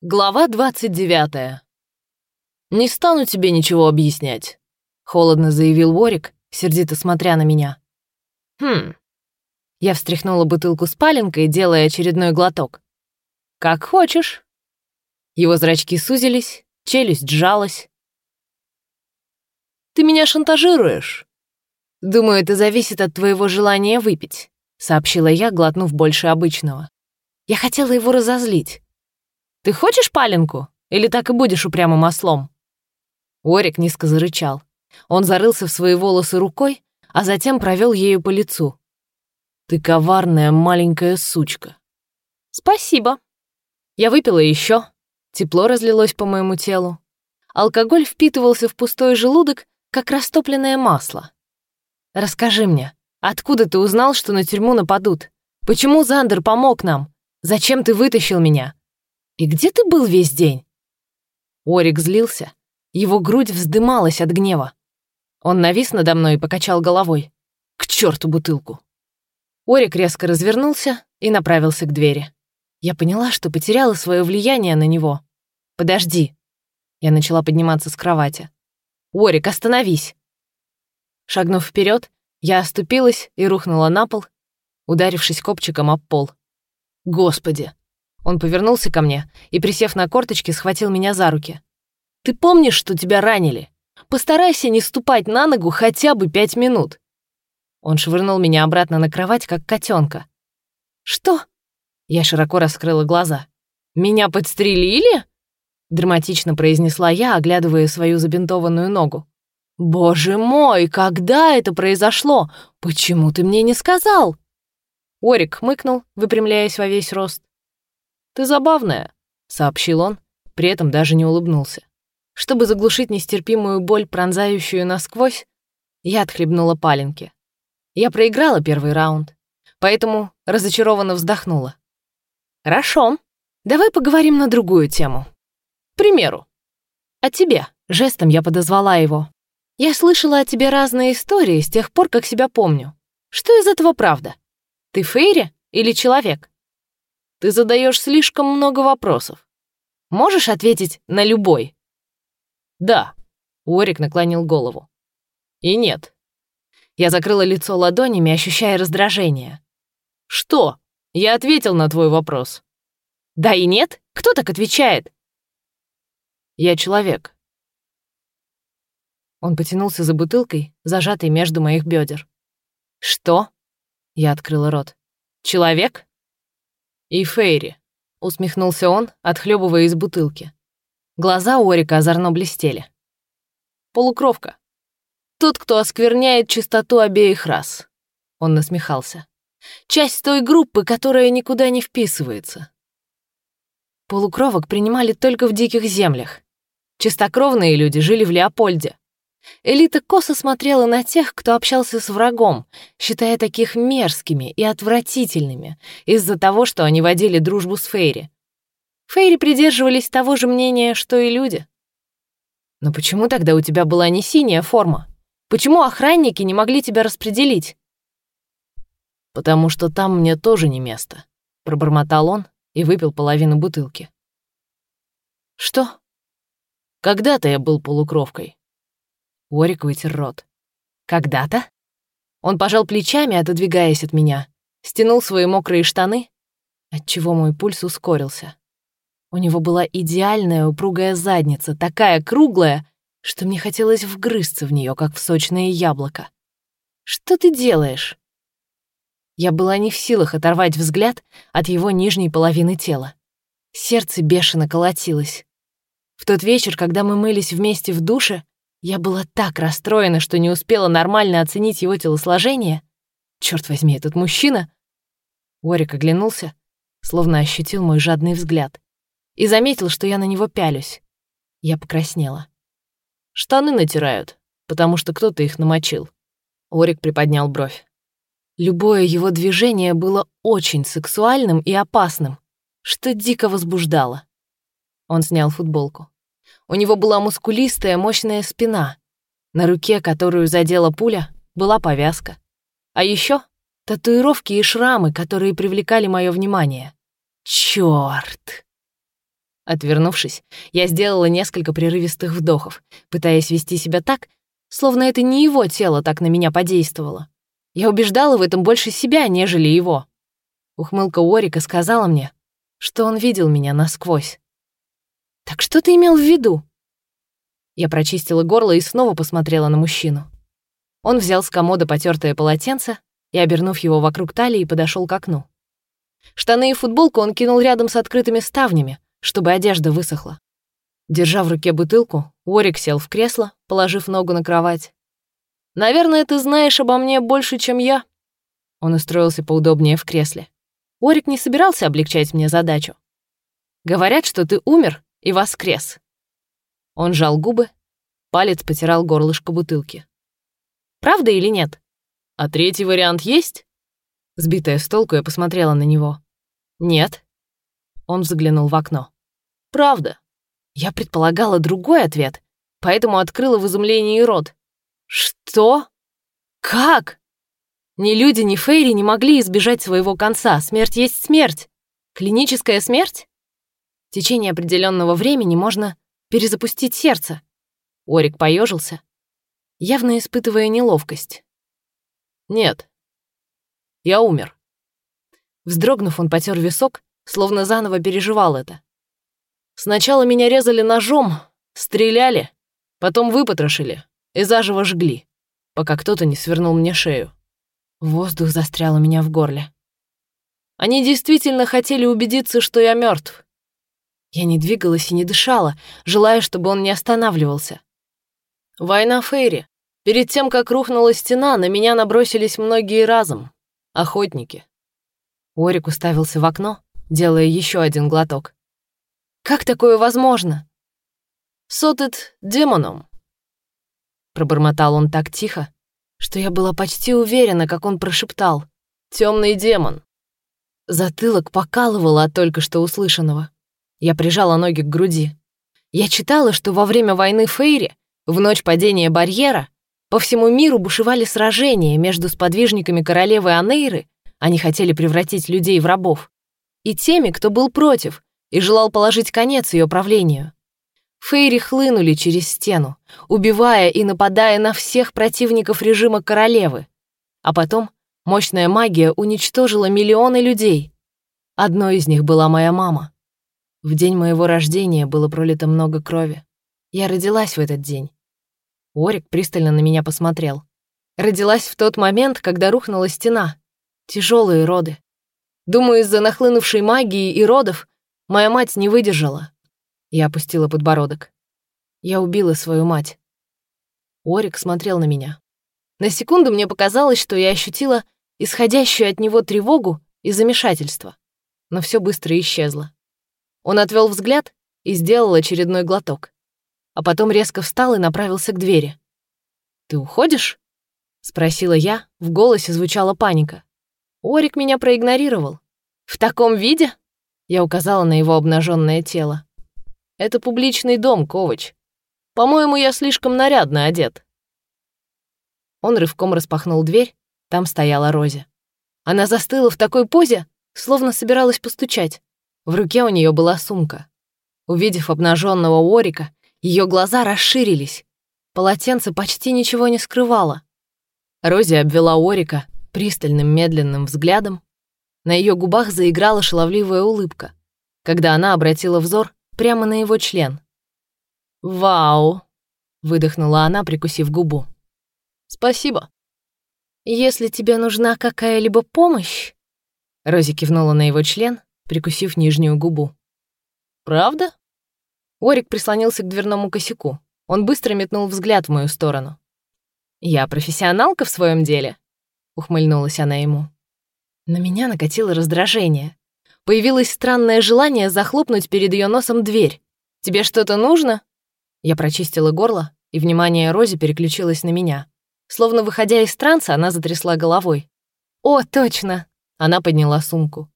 Глава 29. «Не стану тебе ничего объяснять», — холодно заявил Ворик, сердито смотря на меня. «Хм». Я встряхнула бутылку с паленкой, делая очередной глоток. «Как хочешь». Его зрачки сузились, челюсть сжалась. «Ты меня шантажируешь?» «Думаю, это зависит от твоего желания выпить», — сообщила я, глотнув больше обычного. Я хотела его разозлить. «Ты хочешь паленку? Или так и будешь упрямым ослом?» Орик низко зарычал. Он зарылся в свои волосы рукой, а затем провел ею по лицу. «Ты коварная маленькая сучка». «Спасибо». Я выпила еще. Тепло разлилось по моему телу. Алкоголь впитывался в пустой желудок, как растопленное масло. «Расскажи мне, откуда ты узнал, что на тюрьму нападут? Почему Зандер помог нам? Зачем ты вытащил меня? И где ты был весь день?» Орик злился. Его грудь вздымалась от гнева. Он навис надо мной и покачал головой. «К черту бутылку!» Орик резко развернулся и направился к двери. Я поняла, что потеряла свое влияние на него. «Подожди!» Я начала подниматься с кровати. «Орик, остановись!» Шагнув вперед, я оступилась и рухнула на пол, ударившись копчиком об пол. «Господи!» Он повернулся ко мне и, присев на корточки, схватил меня за руки. «Ты помнишь, что тебя ранили? Постарайся не ступать на ногу хотя бы пять минут». Он швырнул меня обратно на кровать, как котенка. «Что?» Я широко раскрыла глаза. «Меня подстрелили?» Драматично произнесла я, оглядывая свою забинтованную ногу. «Боже мой, когда это произошло? Почему ты мне не сказал?» Орик хмыкнул, выпрямляясь во весь рост. «Ты забавная», — сообщил он, при этом даже не улыбнулся. Чтобы заглушить нестерпимую боль, пронзающую насквозь, я отхлебнула паленки. Я проиграла первый раунд, поэтому разочарованно вздохнула. «Хорошо, давай поговорим на другую тему. К примеру, о тебе», — жестом я подозвала его. «Я слышала о тебе разные истории с тех пор, как себя помню. Что из этого правда? Ты Фейри или человек?» Ты задаешь слишком много вопросов. Можешь ответить на любой? Да. Уорик наклонил голову. И нет. Я закрыла лицо ладонями, ощущая раздражение. Что? Я ответил на твой вопрос. Да и нет? Кто так отвечает? Я человек. Он потянулся за бутылкой, зажатой между моих бедер. Что? Я открыла рот. Человек? «И Фейри», — усмехнулся он, отхлебывая из бутылки. Глаза у Орика озорно блестели. «Полукровка. Тот, кто оскверняет чистоту обеих рас», — он насмехался. «Часть той группы, которая никуда не вписывается». Полукровок принимали только в диких землях. Чистокровные люди жили в Леопольде. Элита косо смотрела на тех, кто общался с врагом, считая таких мерзкими и отвратительными из-за того, что они водили дружбу с Фейри. Фейри придерживались того же мнения, что и люди. Но почему тогда у тебя была не синяя форма? Почему охранники не могли тебя распределить? Потому что там мне тоже не место, пробормотал он и выпил половину бутылки. Что? Когда-то я был полукровкой. Орик вытер рот. «Когда-то?» Он пожал плечами, отодвигаясь от меня, стянул свои мокрые штаны, отчего мой пульс ускорился. У него была идеальная упругая задница, такая круглая, что мне хотелось вгрызться в нее, как в сочное яблоко. «Что ты делаешь?» Я была не в силах оторвать взгляд от его нижней половины тела. Сердце бешено колотилось. В тот вечер, когда мы мылись вместе в душе, я была так расстроена, что не успела нормально оценить его телосложение. Черт возьми, этот мужчина... Орик оглянулся, словно ощутил мой жадный взгляд, и заметил, что я на него пялюсь. Я покраснела. «Штаны натирают, потому что кто-то их намочил». Орик приподнял бровь. Любое его движение было очень сексуальным и опасным, что дико возбуждало. Он снял футболку. У него была мускулистая, мощная спина. На руке, которую задела пуля, была повязка. А еще татуировки и шрамы, которые привлекали мое внимание. Чёрт! Отвернувшись, я сделала несколько прерывистых вдохов, пытаясь вести себя так, словно это не его тело так на меня подействовало. Я убеждала в этом больше себя, нежели его. Ухмылка Орика сказала мне, что он видел меня насквозь. «Так что ты имел в виду?» Я прочистила горло и снова посмотрела на мужчину. Он взял с комода потертое полотенце и, обернув его вокруг талии, подошел к окну. Штаны и футболку он кинул рядом с открытыми ставнями, чтобы одежда высохла. Держа в руке бутылку, Уорик сел в кресло, положив ногу на кровать. «Наверное, ты знаешь обо мне больше, чем я». Он устроился поудобнее в кресле. Орик не собирался облегчать мне задачу. «Говорят, что ты умер и воскрес». Он жал губы, палец потирал горлышко бутылки. «Правда или нет? А третий вариант есть?» Сбитая с толку, я посмотрела на него. «Нет». Он взглянул в окно. «Правда». Я предполагала другой ответ, поэтому открыла в изумлении рот. «Что? Как?» Ни люди, ни Фейри не могли избежать своего конца. Смерть есть смерть. Клиническая смерть? В течение определенного времени можно перезапустить сердце. Орик поежился, явно испытывая неловкость. «Нет, я умер». Вздрогнув, он потер висок, словно заново переживал это. Сначала меня резали ножом, стреляли, потом выпотрошили и заживо жгли, пока кто-то не свернул мне шею. Воздух застрял у меня в горле. Они действительно хотели убедиться, что я мертв. Я не двигалась и не дышала, желая, чтобы он не останавливался. Война Фейри. Перед тем, как рухнула стена, на меня набросились многие разом. Охотники. Орик уставился в окно, делая еще один глоток. «Как такое возможно?» «Сотет демоном», — пробормотал он так тихо, что я была почти уверена, как он прошептал «Темный демон». Затылок покалывало от только что услышанного. Я прижала ноги к груди. Я читала, что во время войны Фейри, в ночь падения барьера, по всему миру бушевали сражения между сподвижниками королевы Анейры, они хотели превратить людей в рабов, и теми, кто был против и желал положить конец ее правлению. Фейри хлынули через стену, убивая и нападая на всех противников режима королевы. А потом мощная магия уничтожила миллионы людей. Одной из них была моя мама. В день моего рождения было пролито много крови. Я родилась в этот день. Орик пристально на меня посмотрел. Родилась в тот момент, когда рухнула стена. Тяжелые роды. Думаю, из-за нахлынувшей магии и родов моя мать не выдержала, я опустила подбородок. Я убила свою мать. Орик смотрел на меня. На секунду мне показалось, что я ощутила исходящую от него тревогу и замешательство. Но все быстро исчезло. Он отвел взгляд и сделал очередной глоток. А потом резко встал и направился к двери. «Ты уходишь?» — спросила я, в голосе звучала паника. Орик меня проигнорировал. «В таком виде?» — я указала на его обнаженное тело. Это публичный дом, Ковач. По-моему, я слишком нарядно одет». Он рывком распахнул дверь, там стояла Рози. Она застыла в такой позе, словно собиралась постучать. В руке у нее была сумка. Увидев обнаженного Орика, ее глаза расширились. Полотенце почти ничего не скрывало. Рози обвела Орика пристальным медленным взглядом. На ее губах заиграла шаловливая улыбка, когда она обратила взор прямо на его член. «Вау!» — выдохнула она, прикусив губу. «Спасибо. Если тебе нужна какая-либо помощь...» Рози кивнула на его член, прикусив нижнюю губу. «Правда?» Орик прислонился к дверному косяку. Он быстро метнул взгляд в мою сторону. «Я профессионалка в своем деле?» — ухмыльнулась она ему. На меня накатило раздражение. Появилось странное желание захлопнуть перед ее носом дверь. «Тебе что-то нужно?» Я прочистила горло, и внимание Рози переключилось на меня. Словно выходя из транса, она затрясла головой. «О, точно!» Она подняла сумку.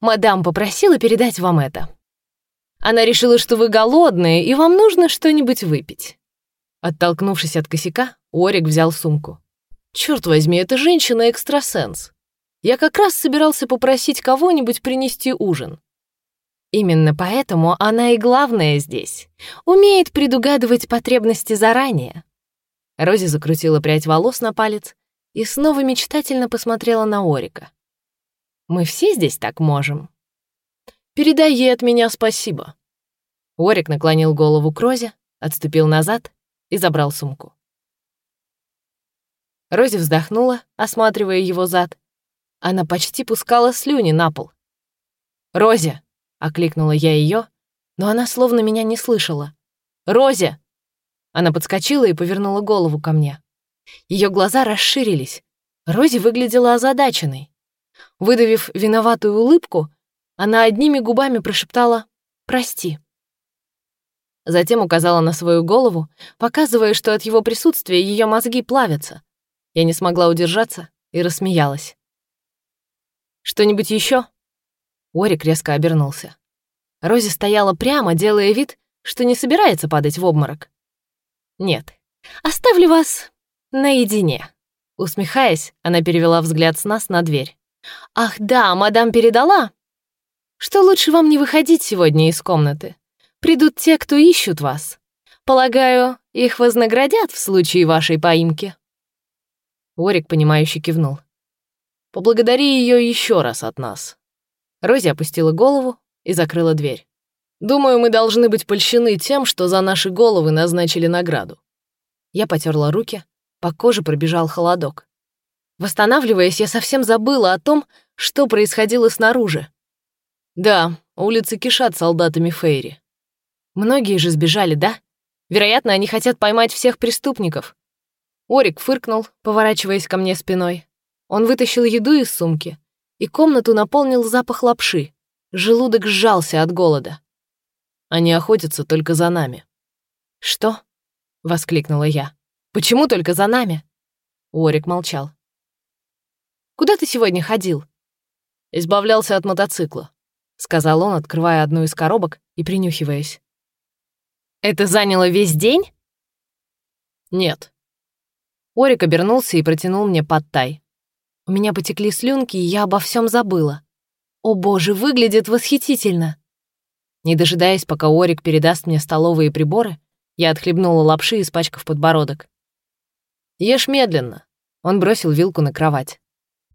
«Мадам попросила передать вам это. Она решила, что вы голодные, и вам нужно что-нибудь выпить». Оттолкнувшись от косяка, Орик взял сумку. «Чёрт возьми, эта женщина экстрасенс. Я как раз собирался попросить кого-нибудь принести ужин. Именно поэтому она и главная здесь. Умеет предугадывать потребности заранее. Рози закрутила прядь волос на палец и снова мечтательно посмотрела на Орика. «Мы все здесь так можем?» «Передай ей от меня спасибо». Орик наклонил голову к Розе, отступил назад и забрал сумку. Рози вздохнула, осматривая его зад. Она почти пускала слюни на пол. «Рози!» — окликнула я ее, но она словно меня не слышала. «Рози!» Она подскочила и повернула голову ко мне. Ее глаза расширились. Рози выглядела озадаченной. Выдавив виноватую улыбку, она одними губами прошептала «Прости». Затем указала на свою голову, показывая, что от его присутствия ее мозги плавятся. Я не смогла удержаться и рассмеялась. «Что-нибудь еще? Орик резко обернулся. Рози стояла прямо, делая вид, что не собирается падать в обморок. «Нет, оставлю вас наедине». Усмехаясь, она перевела взгляд с нас на дверь. «Ах да, мадам передала, что лучше вам не выходить сегодня из комнаты. Придут те, кто ищут вас. Полагаю, их вознаградят в случае вашей поимки». Орик, понимающе кивнул. «Поблагодари ее еще раз от нас». Рози опустила голову и закрыла дверь. «Думаю, мы должны быть польщены тем, что за наши головы назначили награду». Я потерла руки, по коже пробежал холодок. Восстанавливаясь, я совсем забыла о том, что происходило снаружи. Да, улицы кишат солдатами Фейри. Многие же сбежали, да? Вероятно, они хотят поймать всех преступников. Орик фыркнул, поворачиваясь ко мне спиной. Он вытащил еду из сумки и комнату наполнил запах лапши. Желудок сжался от голода. Они охотятся только за нами. «Что?» — воскликнула я. «Почему только за нами?» Орик молчал. «Куда ты сегодня ходил?» «Избавлялся от мотоцикла», — сказал он, открывая одну из коробок и принюхиваясь. «Это заняло весь день?» «Нет». Орик обернулся и протянул мне подтай. У меня потекли слюнки, и я обо всем забыла. О боже, выглядит восхитительно! Не дожидаясь, пока Орик передаст мне столовые приборы, я отхлебнула лапши, испачкав подбородок. «Ешь медленно», — он бросил вилку на кровать.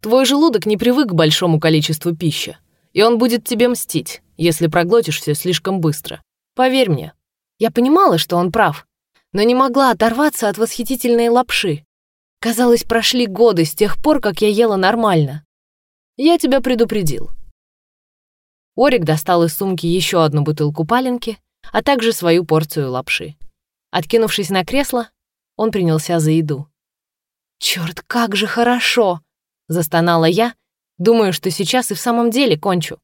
«Твой желудок не привык к большому количеству пищи, и он будет тебе мстить, если проглотишь все слишком быстро. Поверь мне». Я понимала, что он прав, но не могла оторваться от восхитительной лапши. Казалось, прошли годы с тех пор, как я ела нормально. Я тебя предупредил. Орик достал из сумки еще одну бутылку паленки, а также свою порцию лапши. Откинувшись на кресло, он принялся за еду. «Чёрт, как же хорошо!» — застонала я, думаю, что сейчас и в самом деле кончу.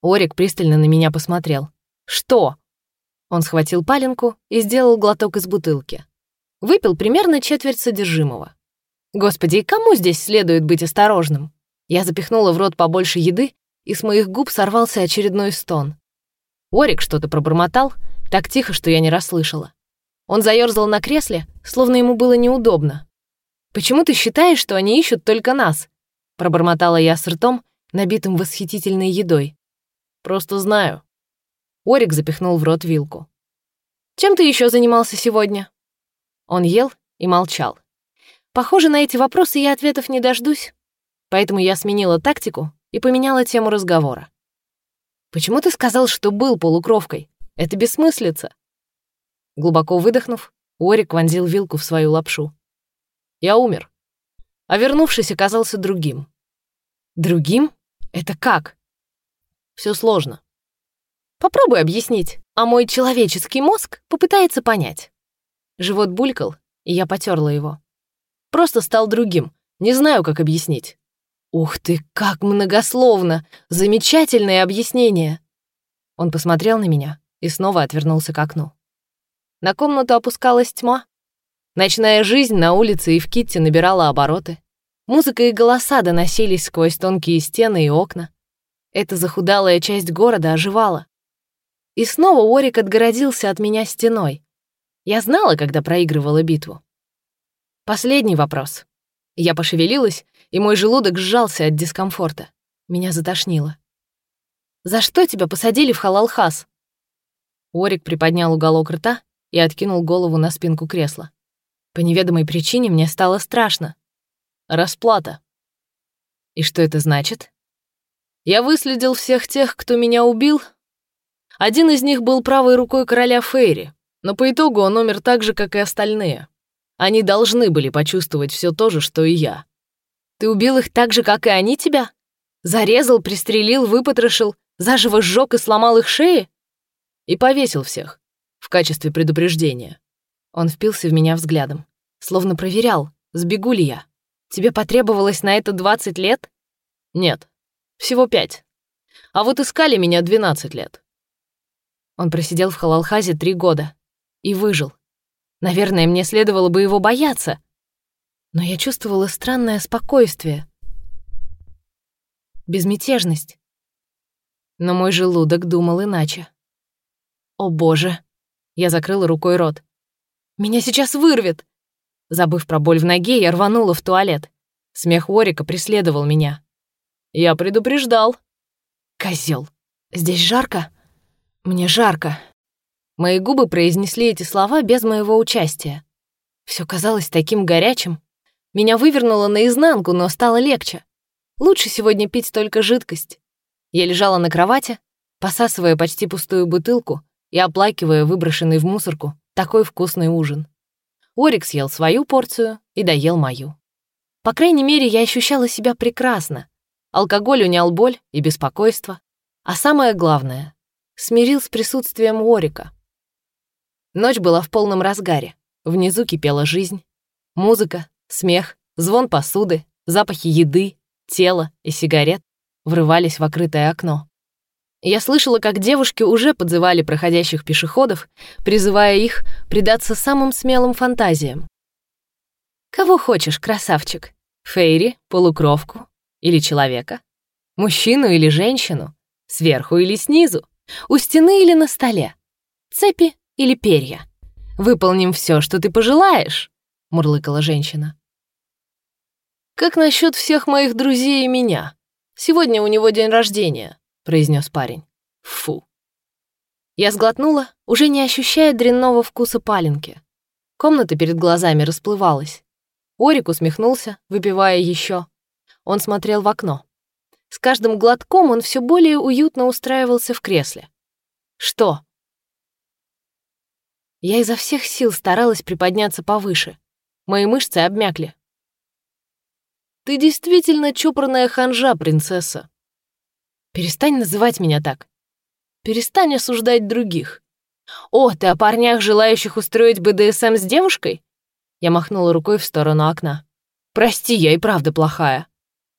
Орик пристально на меня посмотрел. «Что?» Он схватил паленку и сделал глоток из бутылки. Выпил примерно четверть содержимого. Господи, и кому здесь следует быть осторожным? Я запихнула в рот побольше еды, и с моих губ сорвался очередной стон. Орик что-то пробормотал, так тихо, что я не расслышала. Он заёрзал на кресле, словно ему было неудобно. «Почему ты считаешь, что они ищут только нас?» Пробормотала я с ртом, набитым восхитительной едой. «Просто знаю». Орик запихнул в рот вилку. «Чем ты еще занимался сегодня?» Он ел и молчал. Похоже, на эти вопросы я ответов не дождусь, поэтому я сменила тактику и поменяла тему разговора. «Почему ты сказал, что был полукровкой? Это бессмыслица». Глубоко выдохнув, Орик вонзил вилку в свою лапшу. «Я умер, а вернувшись оказался другим». «Другим? Это как?» Все сложно. Попробуй объяснить, а мой человеческий мозг попытается понять. Живот булькал, и я потерла его. Просто стал другим. Не знаю, как объяснить. Ух ты, как многословно! Замечательное объяснение! Он посмотрел на меня и снова отвернулся к окну. На комнату опускалась тьма. Ночная жизнь на улице и в Китте набирала обороты. Музыка и голоса доносились сквозь тонкие стены и окна. Эта захудалая часть города оживала. И снова Орик отгородился от меня стеной. Я знала, когда проигрывала битву. Последний вопрос. Я пошевелилась, и мой желудок сжался от дискомфорта. Меня затошнило. За что тебя посадили в халалхас?» Орик приподнял уголок рта и откинул голову на спинку кресла. По неведомой причине мне стало страшно. Расплата. И что это значит? Я выследил всех тех, кто меня убил. Один из них был правой рукой короля Фейри, но по итогу он умер так же, как и остальные. Они должны были почувствовать все то же, что и я. Ты убил их так же, как и они тебя? Зарезал, пристрелил, выпотрошил, заживо сжег и сломал их шеи? И повесил всех в качестве предупреждения. Он впился в меня взглядом, словно проверял, сбегу ли я. Тебе потребовалось на это 20 лет? Нет, всего пять. А вот искали меня 12 лет. Он просидел в Халалхазе три года и выжил. Наверное, мне следовало бы его бояться, но я чувствовала странное спокойствие, безмятежность. Но мой желудок думал иначе. «О боже!» Я закрыла рукой рот. «Меня сейчас вырвет!» Забыв про боль в ноге, я рванула в туалет. Смех Орика преследовал меня. «Я предупреждал». Козел, здесь жарко?» «Мне жарко». Мои губы произнесли эти слова без моего участия. Все казалось таким горячим. Меня вывернуло наизнанку, но стало легче. Лучше сегодня пить только жидкость. Я лежала на кровати, посасывая почти пустую бутылку и оплакивая выброшенный в мусорку такой вкусный ужин. Орик съел свою порцию и доел мою. По крайней мере, я ощущала себя прекрасно. Алкоголь унял боль и беспокойство. А самое главное — смирил с присутствием Орика. Ночь была в полном разгаре. Внизу кипела жизнь. Музыка, Смех, звон посуды, запахи еды, тела и сигарет врывались в открытое окно. Я слышала, как девушки уже подзывали проходящих пешеходов, призывая их предаться самым смелым фантазиям. «Кого хочешь, красавчик? Фейри, полукровку или человека? Мужчину или женщину? Сверху или снизу? У стены или на столе? Цепи или перья? Выполним все, что ты пожелаешь», — мурлыкала женщина. «Как насчет всех моих друзей и меня? Сегодня у него день рождения», — произнес парень. «Фу». Я сглотнула, уже не ощущая дрянного вкуса паленки. Комната перед глазами расплывалась. Орик усмехнулся, выпивая еще. Он смотрел в окно. С каждым глотком он все более уютно устраивался в кресле. «Что?» Я изо всех сил старалась приподняться повыше. Мои мышцы обмякли. Ты действительно чопорная ханжа, принцесса. Перестань называть меня так. Перестань осуждать других. О, ты о парнях, желающих устроить БДСМ с девушкой? Я махнула рукой в сторону окна. Прости, я и правда плохая.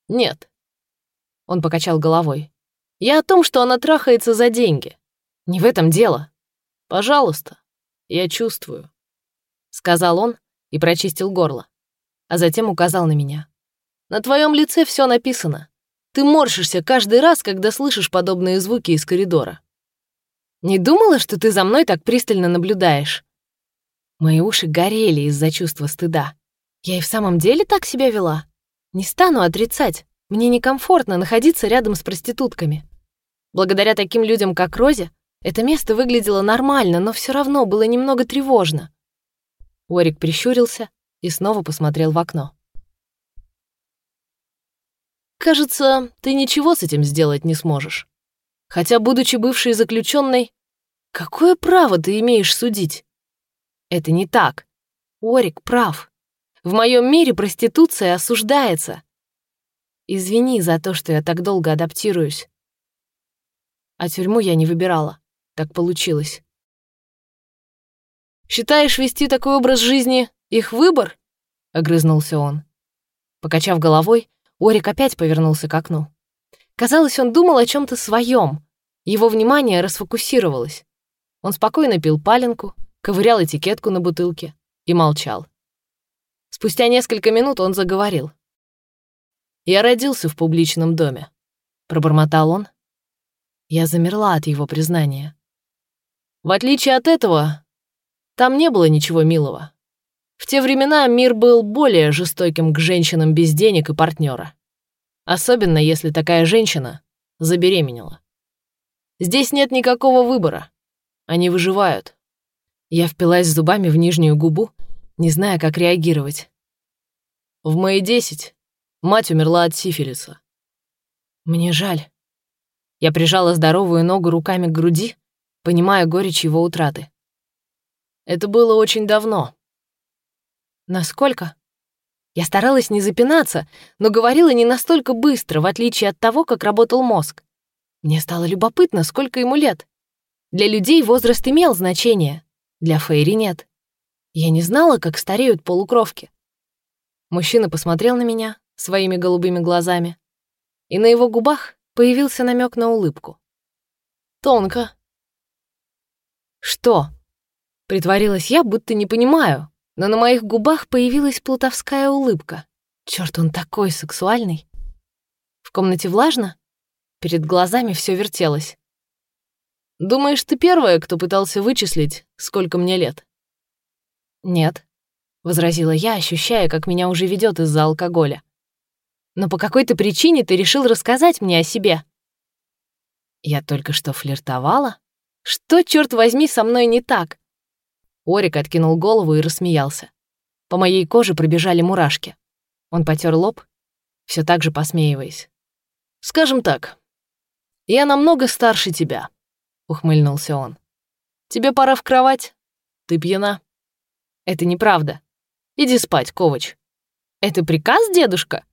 Нет. Он покачал головой. Я о том, что она трахается за деньги. Не в этом дело. Пожалуйста, я чувствую. Сказал он и прочистил горло, а затем указал на меня. На твоем лице все написано. Ты морщишься каждый раз, когда слышишь подобные звуки из коридора. Не думала, что ты за мной так пристально наблюдаешь? Мои уши горели из-за чувства стыда. Я и в самом деле так себя вела? Не стану отрицать. Мне некомфортно находиться рядом с проститутками. Благодаря таким людям, как Розе, это место выглядело нормально, но все равно было немного тревожно. Орик прищурился и снова посмотрел в окно. Кажется, ты ничего с этим сделать не сможешь. Хотя, будучи бывшей заключенной, какое право ты имеешь судить? Это не так. Орик прав. В моем мире проституция осуждается. Извини за то, что я так долго адаптируюсь. А тюрьму я не выбирала. Так получилось. «Считаешь вести такой образ жизни их выбор?» — огрызнулся он. Покачав головой, Орик опять повернулся к окну. Казалось, он думал о чем то своем. Его внимание расфокусировалось. Он спокойно пил паленку, ковырял этикетку на бутылке и молчал. Спустя несколько минут он заговорил. «Я родился в публичном доме», — пробормотал он. Я замерла от его признания. В отличие от этого, там не было ничего милого. В те времена мир был более жестоким к женщинам без денег и партнера. Особенно, если такая женщина забеременела. Здесь нет никакого выбора. Они выживают. Я впилась зубами в нижнюю губу, не зная, как реагировать. В мои десять мать умерла от сифилиса. Мне жаль. Я прижала здоровую ногу руками к груди, понимая горечь его утраты. Это было очень давно. Насколько? Я старалась не запинаться, но говорила не настолько быстро, в отличие от того, как работал мозг. Мне стало любопытно, сколько ему лет. Для людей возраст имел значение, для Фейри нет. Я не знала, как стареют полукровки. Мужчина посмотрел на меня своими голубыми глазами, и на его губах появился намек на улыбку. Тонко. «Что?» — притворилась я, будто не понимаю, но на моих губах появилась плутовская улыбка. Черт, он такой сексуальный. В комнате влажно? Перед глазами все вертелось. «Думаешь, ты первая, кто пытался вычислить, сколько мне лет?» «Нет», — возразила я, ощущая, как меня уже ведет из-за алкоголя. «Но по какой-то причине ты решил рассказать мне о себе». «Я только что флиртовала? Что, черт возьми, со мной не так?» Орик откинул голову и рассмеялся. По моей коже пробежали мурашки. Он потер лоб, все так же посмеиваясь. «Скажем так, я намного старше тебя», — ухмыльнулся он. «Тебе пора в кровать. Ты пьяна». «Это неправда. Иди спать, Ковач». «Это приказ, дедушка?»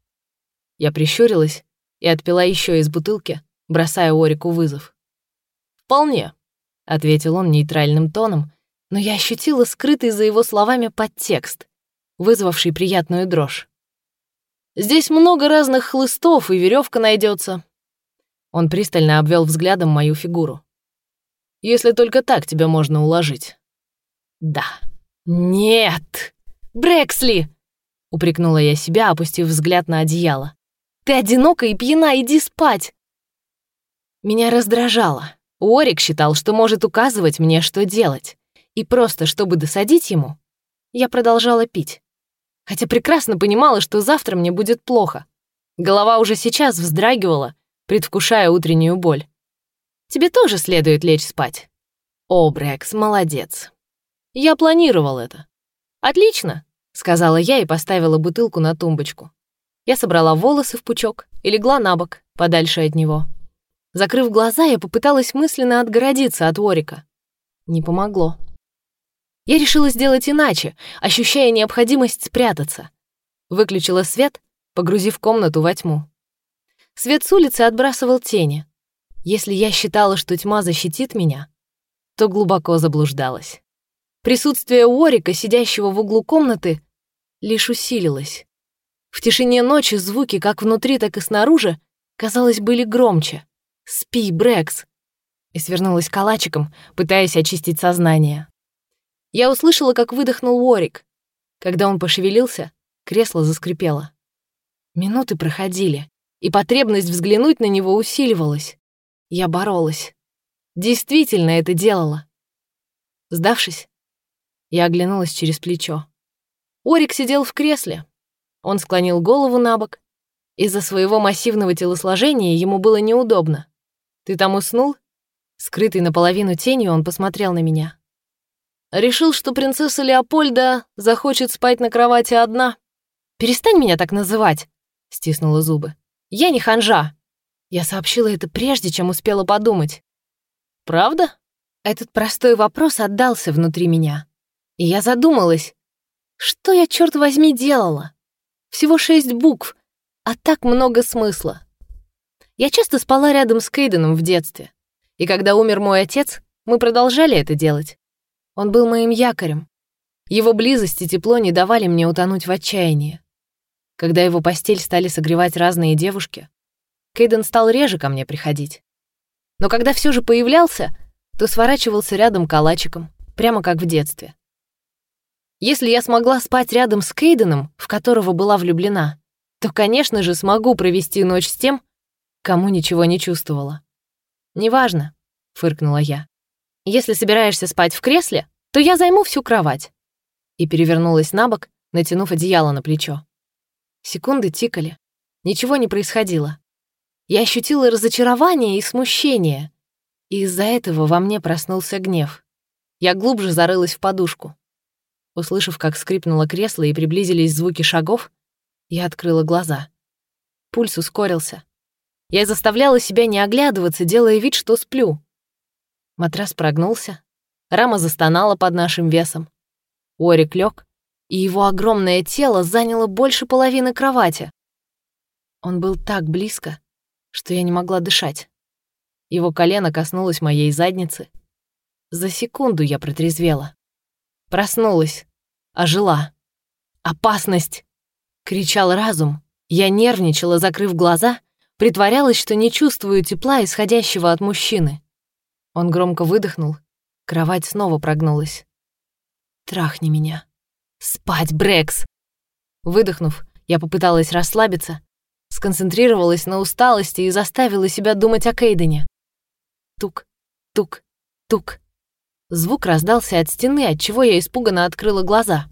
Я прищурилась и отпила еще из бутылки, бросая Орику вызов. «Вполне», — ответил он нейтральным тоном, но я ощутила скрытый за его словами подтекст, вызвавший приятную дрожь. «Здесь много разных хлыстов, и веревка найдется. Он пристально обвел взглядом мою фигуру. «Если только так тебя можно уложить». «Да». «Нет! Брексли!» — упрекнула я себя, опустив взгляд на одеяло. «Ты одинока и пьяна, иди спать!» Меня раздражало. Уорик считал, что может указывать мне, что делать и просто чтобы досадить ему, я продолжала пить. Хотя прекрасно понимала, что завтра мне будет плохо. Голова уже сейчас вздрагивала, предвкушая утреннюю боль. Тебе тоже следует лечь спать. О, Брекс, молодец. Я планировал это. Отлично, сказала я и поставила бутылку на тумбочку. Я собрала волосы в пучок и легла на бок, подальше от него. Закрыв глаза, я попыталась мысленно отгородиться от Ворика. Не помогло. Я решила сделать иначе, ощущая необходимость спрятаться. Выключила свет, погрузив комнату во тьму. Свет с улицы отбрасывал тени. Если я считала, что тьма защитит меня, то глубоко заблуждалась. Присутствие Уорика, сидящего в углу комнаты, лишь усилилось. В тишине ночи звуки, как внутри, так и снаружи, казалось, были громче. «Спи, Брекс!» И свернулась калачиком, пытаясь очистить сознание. Я услышала, как выдохнул Уорик. Когда он пошевелился, кресло заскрипело. Минуты проходили, и потребность взглянуть на него усиливалась. Я боролась. Действительно это делала. Сдавшись, я оглянулась через плечо. Орик сидел в кресле. Он склонил голову на бок. Из-за своего массивного телосложения ему было неудобно. «Ты там уснул?» Скрытый наполовину тенью, он посмотрел на меня. Решил, что принцесса Леопольда захочет спать на кровати одна. «Перестань меня так называть!» — стиснула зубы. «Я не ханжа!» Я сообщила это прежде, чем успела подумать. «Правда?» Этот простой вопрос отдался внутри меня. И я задумалась, что я, черт возьми, делала? Всего шесть букв, а так много смысла. Я часто спала рядом с Кейденом в детстве. И когда умер мой отец, мы продолжали это делать. Он был моим якорем. Его близость и тепло не давали мне утонуть в отчаянии. Когда его постель стали согревать разные девушки, Кейден стал реже ко мне приходить. Но когда все же появлялся, то сворачивался рядом калачиком, прямо как в детстве. Если я смогла спать рядом с Кейденом, в которого была влюблена, то, конечно же, смогу провести ночь с тем, кому ничего не чувствовала. «Неважно», — фыркнула я. «Если собираешься спать в кресле, то я займу всю кровать». И перевернулась на бок, натянув одеяло на плечо. Секунды тикали. Ничего не происходило. Я ощутила разочарование и смущение. И из-за этого во мне проснулся гнев. Я глубже зарылась в подушку. Услышав, как скрипнуло кресло и приблизились звуки шагов, я открыла глаза. Пульс ускорился. Я заставляла себя не оглядываться, делая вид, что сплю. Матрас прогнулся, рама застонала под нашим весом. Орик лег, и его огромное тело заняло больше половины кровати. Он был так близко, что я не могла дышать. Его колено коснулось моей задницы. За секунду я протрезвела. Проснулась, ожила. «Опасность!» — кричал разум. Я нервничала, закрыв глаза, притворялась, что не чувствую тепла, исходящего от мужчины. Он громко выдохнул, кровать снова прогнулась. «Трахни меня. Спать, Брекс!» Выдохнув, я попыталась расслабиться, сконцентрировалась на усталости и заставила себя думать о Кейдене. Тук, тук, тук. Звук раздался от стены, от чего я испуганно открыла глаза.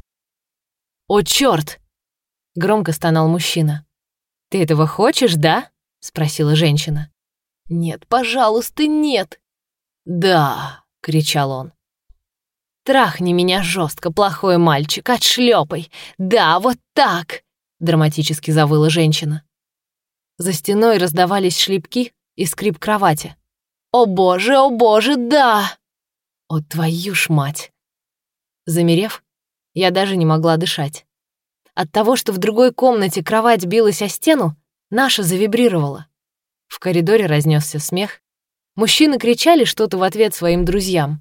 «О, чёрт!» — громко стонал мужчина. «Ты этого хочешь, да?» — спросила женщина. «Нет, пожалуйста, нет!» «Да!» — кричал он. «Трахни меня жестко, плохой мальчик, отшлепай! Да, вот так!» — драматически завыла женщина. За стеной раздавались шлепки и скрип кровати. «О боже, о боже, да!» «О твою ж мать!» Замерев, я даже не могла дышать. От того, что в другой комнате кровать билась о стену, наша завибрировала. В коридоре разнесся смех. Мужчины кричали что-то в ответ своим друзьям,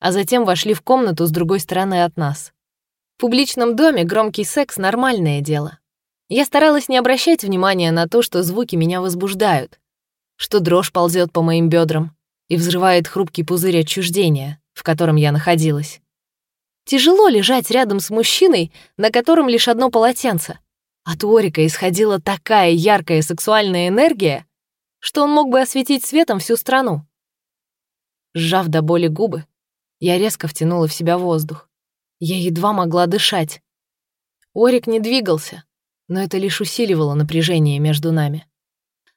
а затем вошли в комнату с другой стороны от нас. В публичном доме громкий секс — нормальное дело. Я старалась не обращать внимания на то, что звуки меня возбуждают, что дрожь ползет по моим бедрам и взрывает хрупкий пузырь отчуждения, в котором я находилась. Тяжело лежать рядом с мужчиной, на котором лишь одно полотенце. От Орика исходила такая яркая сексуальная энергия, что он мог бы осветить светом всю страну. Сжав до боли губы, я резко втянула в себя воздух. Я едва могла дышать. Орик не двигался, но это лишь усиливало напряжение между нами.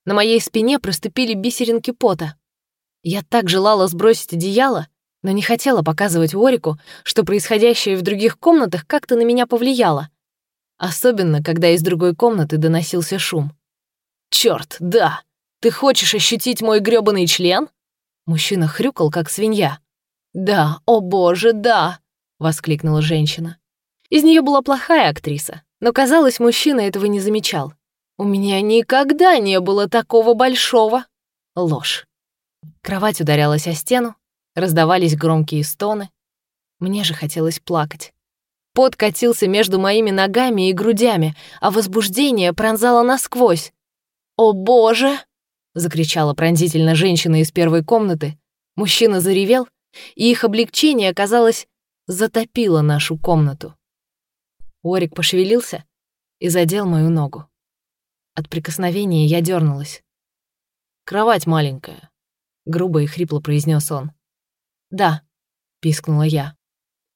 На моей спине проступили бисеринки пота. Я так желала сбросить одеяло, но не хотела показывать Орику, что происходящее в других комнатах как-то на меня повлияло. Особенно, когда из другой комнаты доносился шум. «Чёрт, да! Ты хочешь ощутить мой грёбаный член?» Мужчина хрюкал, как свинья. «Да, о боже, да!» — воскликнула женщина. Из нее была плохая актриса, но, казалось, мужчина этого не замечал. «У меня никогда не было такого большого!» Ложь. Кровать ударялась о стену, раздавались громкие стоны. Мне же хотелось плакать. Пот катился между моими ногами и грудями, а возбуждение пронзало насквозь. «О, Боже!» — закричала пронзительно женщина из первой комнаты. Мужчина заревел, и их облегчение, казалось, затопило нашу комнату. Орик пошевелился и задел мою ногу. От прикосновения я дернулась. «Кровать маленькая», — грубо и хрипло произнес он. «Да», — пискнула я.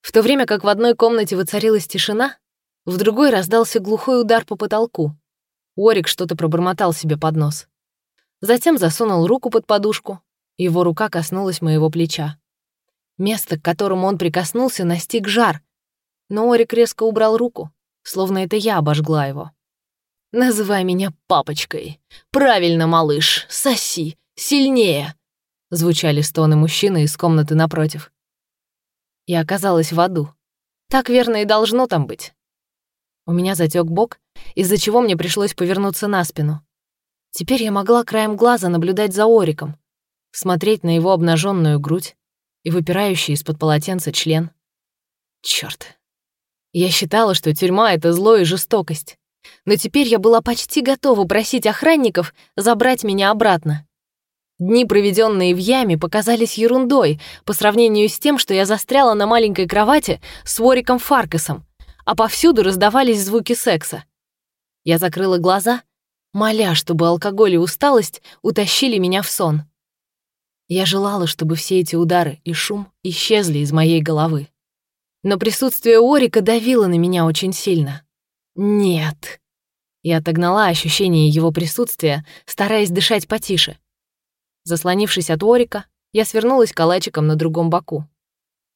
В то время как в одной комнате воцарилась тишина, в другой раздался глухой удар по потолку. Орик что-то пробормотал себе под нос. Затем засунул руку под подушку, его рука коснулась моего плеча. Место, к которому он прикоснулся, настиг жар, но Орик резко убрал руку, словно это я обожгла его. «Называй меня папочкой. Правильно, малыш, соси, сильнее!» Звучали стоны мужчины из комнаты напротив. Я оказалась в аду. Так верно и должно там быть. У меня затек бок, из-за чего мне пришлось повернуться на спину. Теперь я могла краем глаза наблюдать за Ориком, смотреть на его обнаженную грудь и выпирающий из-под полотенца член. Черт! Я считала, что тюрьма — это зло и жестокость. Но теперь я была почти готова просить охранников забрать меня обратно. Дни, проведенные в яме, показались ерундой по сравнению с тем, что я застряла на маленькой кровати с Вориком Фаркасом, а повсюду раздавались звуки секса. Я закрыла глаза, моля, чтобы алкоголь и усталость утащили меня в сон. Я желала, чтобы все эти удары и шум исчезли из моей головы. Но присутствие Орика давило на меня очень сильно. Нет. Я отогнала ощущение его присутствия, стараясь дышать потише. Заслонившись от Орика, Я свернулась калачиком на другом боку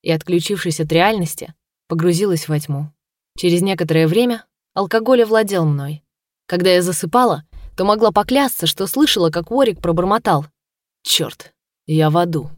и, отключившись от реальности, погрузилась во тьму. Через некоторое время алкоголь овладел мной. Когда я засыпала, то могла поклясться, что слышала, как Ворик пробормотал. «Чёрт, я в аду».